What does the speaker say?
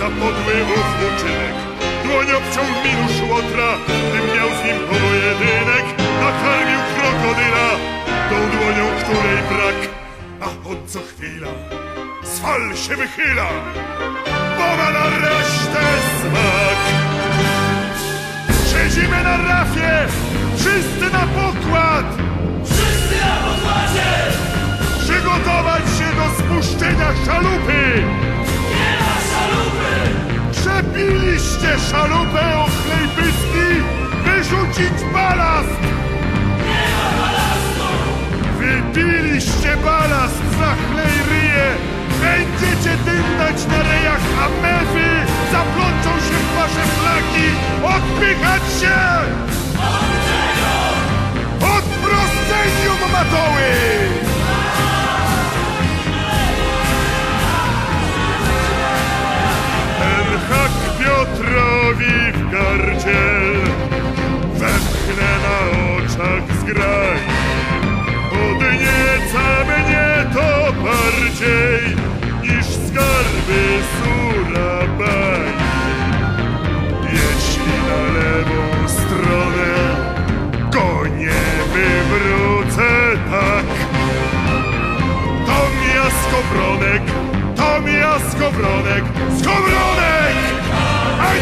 za podły ów uczynek. Dłoń obciął minus łotra, gdym miał z nim pojedynek. Nakarmił krokodyla, tą dłonią, której brak. A on co chwila z fal się wychyla, bo ma na resztę smak. Siedzimy na rafie, wszyscy na pokład. Wszyscy na pokładzie! Przygotować się do spuszczenia szalupy. Przepiliście szalupę o chlej pyski, wyrzucić balast. Nie ma balastu! Wypiliście balast za chlej ryje. Będziecie dyndać na rejach, a mewy zaplączą się w wasze flaki. Odpychać się! Podnieca mnie to bardziej niż skarby Surabaj. Jeśli na lewą stronę go nie wywrócę tak, to ja skowronek, to ja skowronek, skowronek, a